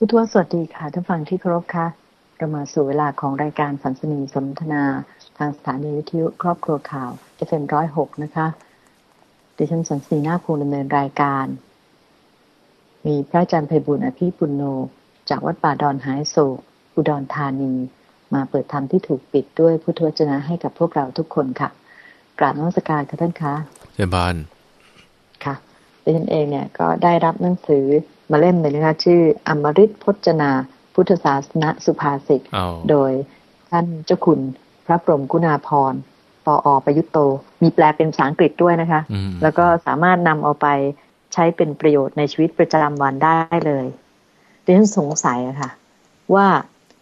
พุทธวสวัสดีค่ะท่านฟังที่เคารพค่ะเรามาสู่เวลาของรายการสันสนีสนทนาทางสถานีวิทยุครอบครัวข่าว FM106 นะคะดิฉันสันสนีนาคูดำเนินรายการ มีพระอาจารย์ไพบุญอภิปุณโญจากวัดป่าดอนหายโศก อุดรธานี มาเปิดธรรมที่ถูกปิดด้วยพุทธวจนะให้กับพวกเราทุกคนค่ะกราบนมัสการค่ะท่านคะเจบาน ดิฉันเองเนี่ยก็ได้รับหนังสือมาเล่มหนึ่งนะคะชื่ออมริตพจนา พุทธศาสนสุภาษิตโดยท่านเจ้าคุณพระพรหมกุณาพรปออประยุตโต มีแปลเป็นภาษาอังกฤษด้วยนะคะ แล้วก็สามารถนำเอาไปใช้เป็นประโยชน์ในชีวิตประจำวันได้เลยดิฉันสงสัยอะค่ะ ว่า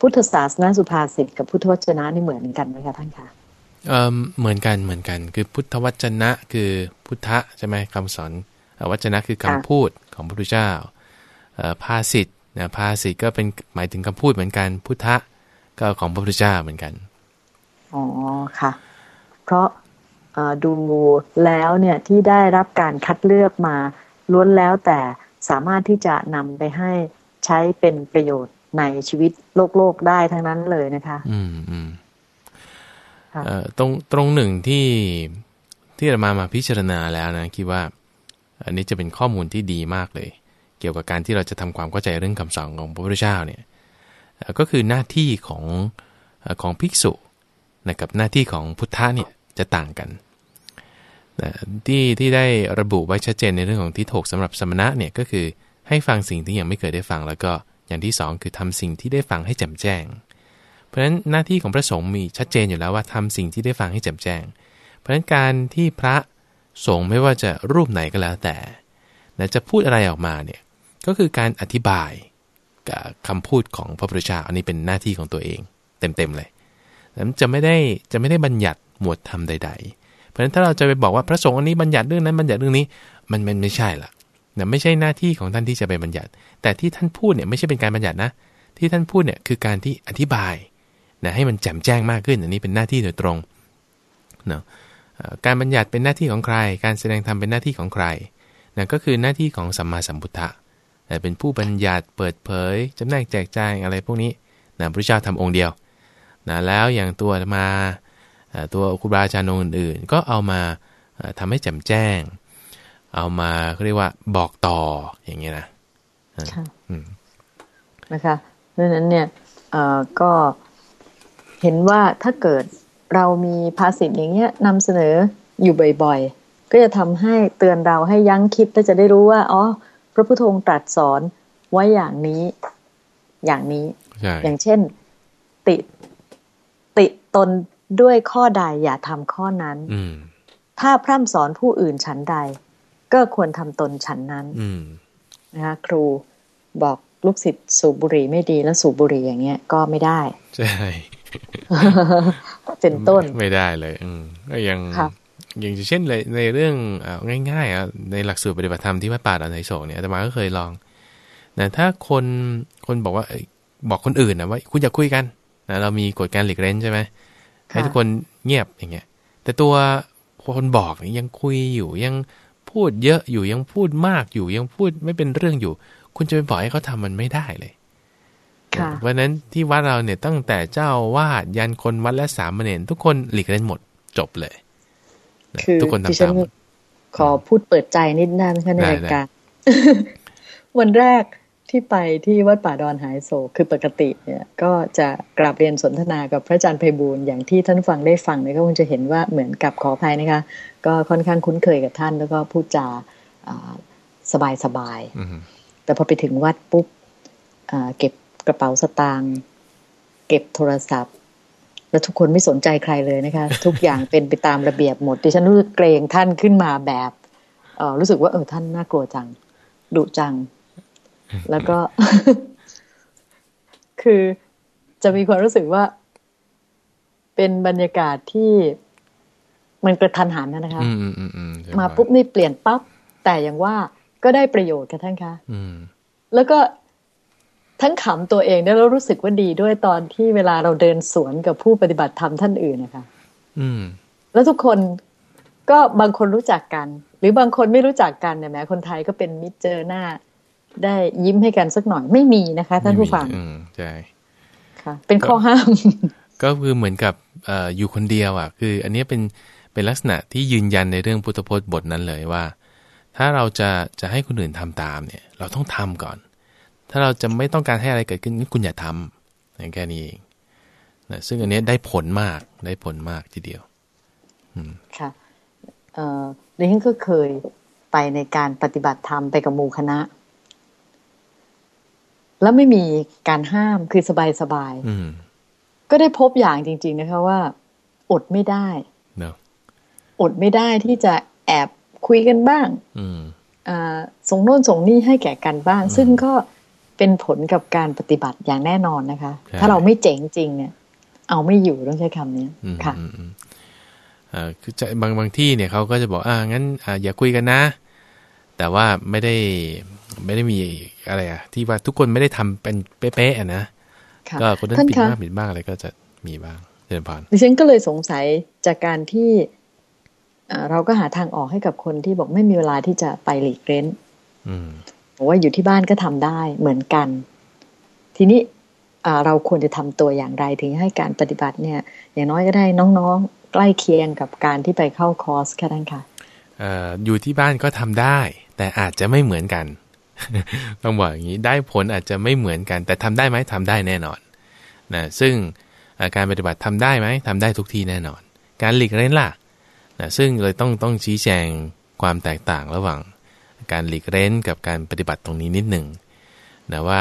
พุทธศาสนาสุภาษิตกับพุทธวจนะนี่เหมือนกันไหมคะท่านคะเออเหมือนกันเหมือนกัน คือพุทธวจนะคือพุทธะใช่ไหมคำสอน วจนะคือคำพูดของพระพุทธเจ้าภาสิทธ์นะภาสิทธ์ก็เป็นหมายถึงคำพูดเหมือนกัน พุทธะก็ของพระพุทธเจ้าเหมือนกันอ๋อค่ะ เพราะดูแล้วเนี่ยที่ได้รับการคัดเลือกมาล้วนแล้วแต่สามารถที่จะนำไปให้ใช้เป็นประโยชน์ในชีวิตโลกโลกได้ทั้งนั้นเลยนะคะ อืมอืมตรงตรงหนึ่งที่ที่เรามามาพิจารณาแล้วนะคิดว่า อันนี้จะเป็นข้อมูลที่ดีมากเลย เกี่ยวกับการที่เราจะทำความเข้าใจเรื่องคำสอนของพระพุทธเจ้าเนี่ยก็คือหน้าที่ของของภิกษุนะกับหน้าที่ของพุทธะเนี่ยจะต่างกันที่ที่ได้ระบุไว้ชัดเจนในเรื่องของที่ถกสำหรับสมณะเนี่ยก็คือให้ฟังสิ่งที่ยังไม่เคยได้ฟัง แล้วก็อย่างที่ 2 คือทำสิ่งที่ได้ฟังให้แจ่มแจ้ง เพราะฉะนั้นหน้าที่ของพระสงฆ์มีชัดเจนอยู่แล้วว่าทำสิ่งที่ได้ฟังให้แจ่มแจ้ง เพราะฉะนั้นการที่พระ สงฆ์ไม่ว่าจะรูปไหนก็แล้วแต่จะพูดอะไรออกมาเนี่ยก็คือการอธิบายกับคำพูดของพระพุทธเจ้าอันนี้เป็นหน้าที่ของตัวเอง เต็มๆเลยนั้นจะไม่ได้จะไม่ได้บัญญัติหมวดธรรมใด ๆ เพราะฉะนั้นถ้าเราจะไปบอกว่าพระสงฆ์อันนี้บัญญัติเรื่องนั้นบัญญัติเรื่องนี้มันมันไม่ใช่ละนะไม่ใช่หน้าที่ของท่านที่จะไปบัญญัติ แต่ที่ท่านพูดเนี่ยไม่ใช่เป็นการบัญญัตินะ ที่ท่านพูดเนี่ยคือการที่อธิบายนะให้มันแจ่มแจ้งมากขึ้น อันนี้เป็นหน้าที่โดยตรงเนาะ การบัญญัติเป็นหน้าที่ของใคร การแสดงธรรมเป็นหน้าที่ของใครนะก็คือหน้าที่ของสัมมาสัมพุทธะแต่เป็นผู้บัญญัติเปิดเผยจำแนกแจกจ่ายอะไรพวกนี้นะพระเจ้าทำองค์เดียวนะแล้วอย่างตัวมาตัวครูบาอาจารย์องค์อื่นๆ ก็เอามาทำให้แจ่มแจ้ง เอามาเรียกว่าบอกต่ออย่างเงี้ยนะนะคะเพราะฉะนั้นเนี่ยก็เห็นว่าถ้าเกิด เรามีภาษิตอย่างเงี้ยนำเสนออยู่บ่อยๆ ก็จะทำให้เตือนเราให้ยั้งคิดและจะได้รู้ว่า อ๋อ พระพุทธองค์ตรัสสอนไว้อย่างนี้ อย่างนี้ อย่างเช่น ติติตนด้วยข้อใดอย่าทำข้อนั้นถ้าพร่ำสอนผู้อื่นฉันใด ก็ควรทำตนฉันนั้นนะคะครูบอกลูกศิษย์สูบบุหรี่ไม่ดีแล้วสูบบุหรี่อย่างเงี้ยก็ไม่ได้ ใช่ เป็นต้นไม่ได้เลย อืมก็ยังอย่างเช่นเลยในเรื่องง่ายๆอะในหลักสูตรปฏิบัติธรรมที่วัดป่าดอนไหโศกเนี่ยอาตมาก็เคยลองนะถ้าคนคนบอกว่าบอกคนอื่นนะว่าคุณอย่าคุยกันนะเรามีกฎการหลีกเล่นใช่ไหมให้ทุกคนเงียบอย่างเงี้ย แต่ตัวคนบอกยังคุยอยู่ยังพูดเยอะอยู่ยังพูดมากอยู่ยังพูดไม่เป็นเรื่องอยู่ คุณจะไปบอกให้เขาทามันไม่ได้เลย เพราะนั้นที่วัดเราเนี่ยตั้งแต่เจ้าวาดยันคนวัดและสามเณรทุกคนหลีกเล่นหมดจบเลยคือทุกคนทำตามขอพูดเปิดใจนิดนั่นค่ะในรายการวันแรกที่ไปที่วัดป่าดอนหายโศกคือปกติเนี่ยก็จะกราบเรียนสนทนากับพระอาจารย์ไพบูลอย่างที่ท่านฟังได้ฟังเนี่ยก็คงจะเห็นว่าเหมือนกับขออภัยนะคะ ก็ค่อนข้างคุ้นเคยกับท่าน แล้วก็พูดจาสบายสบายแต่พอไปถึงวัดปุ๊บเก็บ กระเป๋าสตางค์เก็บโทรศัพท์ แล้วทุกคนไม่สนใจใครเลยนะคะ ทุกอย่างเป็นไปตามระเบียบหมดดิฉันรู้สึกเกรงท่านขึ้นมาแบบเออรู้สึกว่าเออท่านน่ากลัวจังดุจัง แล้วก็ คือจะมีความรู้สึกว่า เป็นบรรยากาศที่มันกระทันหันนะคะมาปุ๊บนี่เปลี่ยนปั๊บแต่อย่างว่าก็ได้ประโยชน์ค่ะท่านคะแล้วก็ ทั้งขำตัวเองแล้วรู้สึกว่าดีด้วยตอนที่เวลาเราเดินสวนกับผู้ปฏิบัติธรรมท่านอื่นนะคะอืม แล้วทุกคนก็บางคนรู้จักกัน หรือบางคนไม่รู้จักกันเนี่ยแม้คนไทยก็เป็นมิตรเจอหน้า ได้ยิ้มให้กันสักหน่อยไม่มีนะคะ ท่านผู้ฟังอืมใช่ค่ะ เป็นข้อห้าม ก็คือเหมือนกับออยู่คนเดียวอะ คือ อันนี้เป็นเป็นลักษณะที่ยืนยันในเรื่องพุทธพจน์บทนั้นเลยว่า ถ้าเราจะจะให้คนอื่นทำตามเนี่ย เราต้องทำก่อน ถ้าเราจะไม่ต้องการให้อะไรเกิดขึ้นคุณอย่าทำอย่างแค่นี้เองนะซึ่งอันนี้ได้ผลมากได้ผลมากทีเดียวค่ะเอ่อดิฉันก็เคยไปในการปฏิบัติธรรมไปกับมูคณะ แล้วไม่มีการห้ามคือสบายสบายก็ได้พบอย่างจริง ๆ นะคะว่า อดไม่ได้ no. อดไม่ได้ที่จะแอบคุยกันบ้างส่งโน่นส่งนี่ให้แก่กันบ้าง ซึ่งก็เป็นผลกับการปฏิบัติอย่างแน่นอนนะคะ ถ้าเราไม่เจ๋งจริงเนี่ย เอาไม่อยู่ต้องใช้คำนี้ค่ะคือจะบางบางที่เนี่ยเขาก็จะบอกอ่างั้นอ่าอย่าคุยกันนะ แต่ว่าไม่ได้ไม่ได้มีอะไรอะที่ว่าทุกคนไม่ได้ทำเป็นเป๊ะๆอะนะก็คนนั้นผิดบ้างผิดบ้างอะไรก็จะมีบ้างเดินผ่านดิฉันก็เลยสงสัยจากการที่เราก็หาทางออกให้กับคนที่บอกไม่มีเวลาที่จะไปหลีกเล้น บอกว่าอยู่ที่บ้านก็ทำได้เหมือนกัน ทีนี้เราควรจะทำตัวอย่างไรถึงให้การปฏิบัติเนี่ย อย่างน้อยก็ได้น้องๆ ใกล้เคียงกับการที่ไปเข้าคอร์สแค่นั้นค่ะอยู่ที่บ้านก็ทำได้ แต่อาจจะไม่เหมือนกันต้องบอกอย่างนี้ได้ผลอาจจะไม่เหมือนกัน แต่ทำได้ไหมทำได้แน่นอนนะซึ่งการปฏิบัติทำได้ไหมทำได้ทุกที่แน่นอน การหลีกเล่นล่ะนะซึ่งเลยต้องต้องชี้แจงความแตกต่างระหว่าง การหลีกเล่นกับการปฏิบัติตรงนี้นิดหนึ่งนะว่า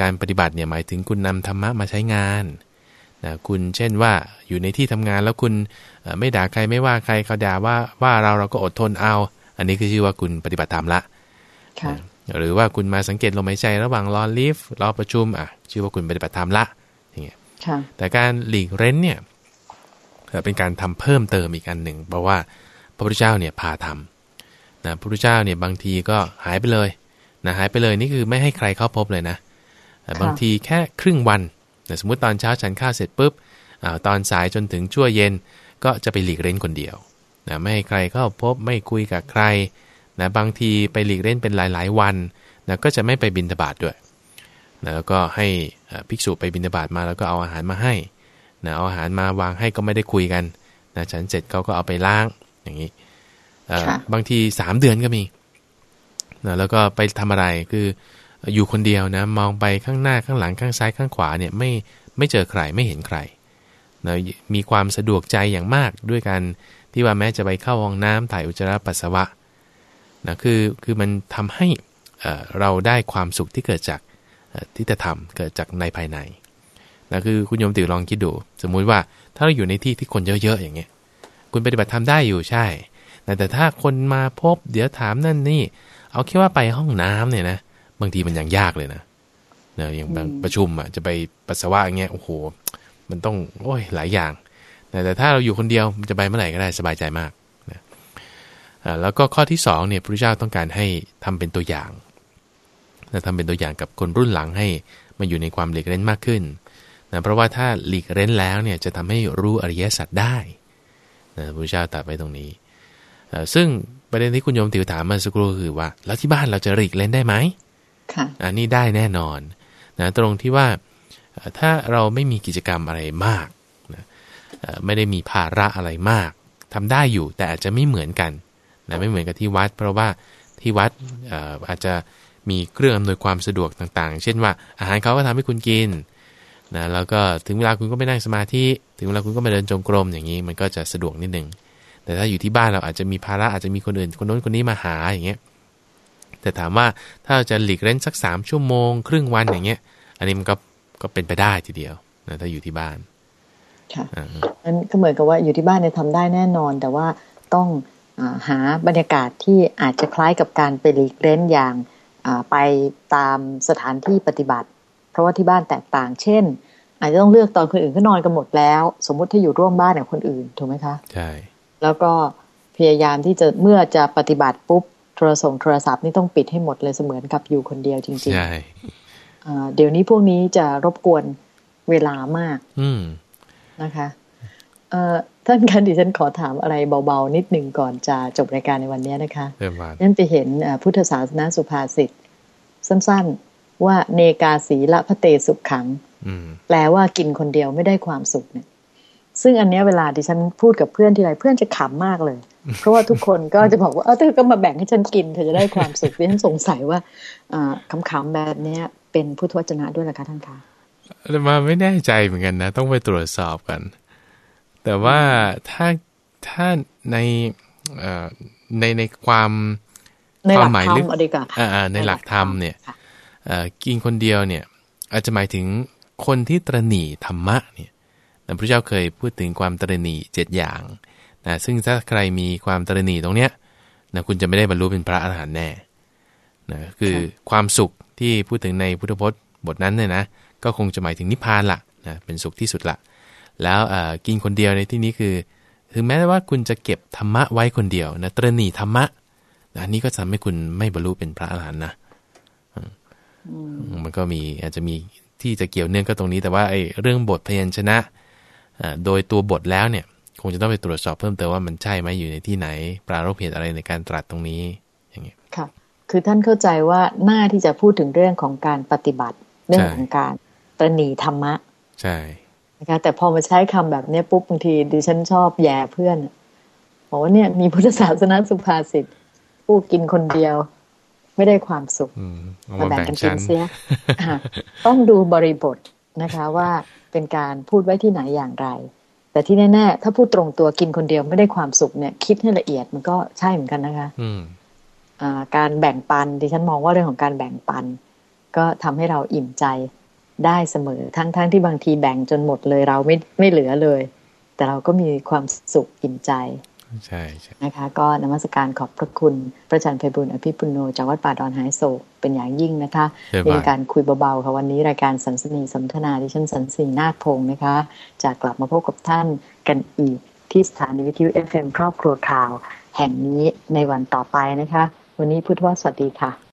การปฏิบัติเนี่ยหมายถึงคุณนำธรรมะมาใช้งานนะคุณเช่นว่าอยู่ในที่ทำงานแล้วคุณไม่ด่าใครไม่ว่าใครเขาด่าว่าว่าเราเราก็อดทนเอา อันนี้คือชื่อว่าคุณปฏิบัติธรรมละหรือว่าคุณมาสังเกตลมหายใจระหว่างรอลิฟต์รอประชุมอะชื่อว่าคุณปฏิบัติธรรมละอย่างเงี้ยแต่การหลีกเร้นเนี่ยเป็นการทำเพิ่มเติมอีกอันหนึ่งเพราะว่าพระพุทธเจ้าเนี่ยพาทำ นะพระพุทธเจ้าเนี่ยบางทีก็หายไปเลยนะหายไปเลยนี่คือไม่ให้ใครเข้าพบเลยนะ บางทีแค่ครึ่งวันนะสมมุติตอนเช้าฉันข้าวเสร็จปุ๊บอตอนสายจนถึงชั่วเย็นก็จะไปหลีกเล่นคนเดียวนะไม่ให้ใครเข้าพบไม่คุยกับใครนะบางทีไปหลีกเล่นเป็นหลาย ๆ วันนะก็จะไม่ไปบินทบาทด้วยนะแล้วก็ให้ภิกษุไปบินทบาทมาแล้วก็เอาอาหารมาให้นะเอาอาหารมาวางให้ก็ไม่ได้คุยกันนะฉันเสร็จเขาก็เอาไปล้างอย่างนี้ บางทีสามเดือนก็มีนะแล้วก็ไปทำอะไรคืออยู่คนเดียวนะมองไปข้างหน้าข้างหลังข้างซ้ายข้างขวาเนี่ยไม่ไม่เจอใครไม่เห็นใครนะมีความสะดวกใจอย่างมากด้วยกันที่ว่าแม้จะไปเข้าห้องน้ำถ่ายอุจจาระปัสสาวะนะคือคือมันทำให้เราได้ความสุขที่เกิดจากที่จะทำเกิดจากในภายในนะคือคุณโยมติวลองคิดดู สมมุติว่าถ้าเราอยู่ในที่ที่คนเยอะๆอย่างเงี้ย คุณปฏิบัติทำได้อยู่ใช่ แต่ถ้าคนมาพบเดี๋ยวถามนั่นนี่ เอาแค่ว่าไปห้องน้ำเนี่ยนะบางทีมันยังยากเลยนะเนะอย่างบางประชุมอะจะไปปัสสาวะอย่างเงี้ยโอ้โห มันต้องโอ้ยหลายอย่างแต่ถ้าเราอยู่คนเดียวจะไปเมื่อไหร่ก็ได้สบายใจมากนะแล้วก็ข้อที่2เนี่ยพระเจ้าต้องการให้ทำเป็นตัวอย่างนะทำเป็นตัวอย่างกับคนรุ่นหลังให้มาอยู่ในความเล็กเล่นมากขึ้นนะเพราะว่าถ้าหลีกเร้นแล้วเนี่ยจะทำให้รู้อริยสัจได้นะพระเจ้าตรัสไว้ตรงนี้ ซึ่งประเด็นที่คุณโยมติวถามมาสักครู่คือว่า แล้วที่บ้านเราจะหลีกเล่นได้ไหมค่ะอันนี้ได้แน่นอนนะตรงที่ว่าถ้าเราไม่มีกิจกรรมอะไรมากนะไม่ได้มีภาระอะไรมากทำได้อยู่แต่อาจจะไม่เหมือนกันนะไม่เหมือนกับที่วัด เพราะว่าที่วัดอาจจะมีเครื่องอำนวยความสะดวกต่างๆ เช่นว่าอาหารเขาก็ทำให้คุณกินนะแล้วก็ถึงเวลาคุณก็ไปนั่งสมาธิ ถึงเวลาคุณก็มาเดินจงกรมอย่างนี้ มันก็จะสะดวกนิดนึง แต่ถ้าอยู่ที่บ้านเราอาจจะมีภาระอาจจะมีคนอื่น คนโน้นคนนี้มาหาอย่างเงี้ยแต่ถามว่าถ้าเราจะหลีกเล่นสักสามชั่วโมง ครึ่งวันอย่างเงี้ย อันนี้มันก็ก็เป็นไปได้ทีเดียวนะถ้าอยู่ที่บ้านค่ะนั้นก็เหมือนกับว่าอยู่ที่บ้านเนี่ยทำได้แน่นอน แต่ว่าต้องอหาบรรยากาศที่อาจจะคล้ายกับการไปหลีกเล่นอย่างไปตามสถานที่ปฏิบัติราะว่าที่บ้านแตกต่าง เช่น อาจจะต้องเลือกตอนคนอื่นก็นอนกันหมดแล้ว สมมุติถ้าอยู่ร่วมบ้านกับคนอื่นถูกไหมคะใช่ แล้วก็พยายามที่จะเมื่อจะปฏิบัติปุ๊บโทรศัพท์โทรศัพท์นี่ต้องปิดให้หมดเลยเสมือนกับอยู่คนเดียวจริงๆใช่เดี๋ยวนี้พวกนี้จะรบกวนเวลามาก อืนะคะเอ่อท่านคันดิฉันขอถามอะไรเบาๆ นิดหนึ่งก่อนจะจบรายการในวันนี้นะคะนั่นไปเห็นพุทธศาสนาสุภาษิตสั้นๆ ว่าเนกาสีละพระเตสุขขัง แปลว่ากินคนเดียวไม่ได้ความสุขเนี่ย ซึ่งอันนี้เวลาที่ฉันพูดกับเพื่อนทีไรเพื่อนจะขำมากเลย เพราะว่าทุกคนก็จะบอกว่าเออเธอก็มาแบ่งให้ฉันกินเธอจะได้ความสุขดิฉันสงสัยว่าคำๆแบบนี้เป็นพุทธวจนะด้วยหรือคะท่านคะมาไม่แน่ใจเหมือนกันนะ ต้องไปตรวจสอบกัน แต่ว่าถ้าถ้าในในในความความหมายลึกในหลักธรรมเนี่ยกินคนเดียวเนี่ย อาจจะหมายถึงคนที่ตรณีธรรมะเนี่ย พระเจ้าเคยพูดถึงความตรณีเจ็ดอย่างนะซึ่งถ้าใครมีความตรณีตรงเนี้ยนะคุณจะไม่ได้บรรลุเป็นพระอรหันต์แน่นะคือความสุขที่พูดถึงในพุทธพจน์บทนั้นเนี่ยนะก็คงจะหมายถึงนิพพานละนะเป็นสุขที่สุดละแล้วกินคนเดียวในที่นี้คือถึงแม้ว่าคุณจะเก็บธรรมะไว้คนเดียวนะตรณีธรรมะอันนี้ก็ทำให้คุณไม่บรรลุเป็นพระอรหันต์นะมันก็มีอาจจะมีที่จะเกี่ยวเนื่องก็ตรงนี้ แต่ว่าไอ้เรื่องบทพยัญชนะ โดยตัวบทแล้วเนี่ยคงจะต้องไปตรวจสอบเพิ่มเติมว่ามันใช่ไหมอยู่ในที่ไหน ปรารบเหตุอะไรในการตรัสตรงนี้อย่างเงี้ยค่ะคือท่านเข้าใจว่าหน้าที่จะพูดถึงเรื่องของการปฏิบัติเรื่องของการตรณีธรรมะ ใช่นะคะแต่พอมาใช้คำแบบนี้ปุ๊บบางทีดิฉันชอบแย่เพื่อนบอกว่าเนี่ยมีพุทธศาสนาสุภาษิตผู้กินคนเดียว ไม่ได้ความสุขมาแบ่งกันกินเสียต้องดูบริบทนะคะว่า เป็นการพูดไว้ที่ไหนอย่างไร แต่ที่แน่ๆถ้าพูดตรงตัวกินคนเดียวไม่ได้ความสุขเนี่ย คิดให้ละเอียดมันก็ใช่เหมือนกันนะคะ อืการแบ่งปันดิฉันมองว่าเรื่องของการแบ่งปัน ก็ทำให้เราอิ่มใจได้เสมอทั้งๆทที่บางทีแบ่งจนหมดเลยเราไม่ไม่เหลือเลย แต่เราก็มีความสุขอิ่มใจ ใช่นะคะ ก็นมัสการขอบพระคุณ พระอาจารย์ไพบุญอภิปุโนจากวัดป่าดอนหายโศกเป็นอย่างยิ่งนะคะเป็นการคุยเบาๆค่ะวันนี้รายการสันสนีสนทนาที่ฉันสันสีนาคพงศ์นะคะจะกลับมาพบกับท่านกันอีกที่สถานีวิทยุเอฟเอ็มครอบครัวข่าว แห่งนี้ในวันต่อไปนะคะ วันนี้พุทธวสวัสดีค่ะ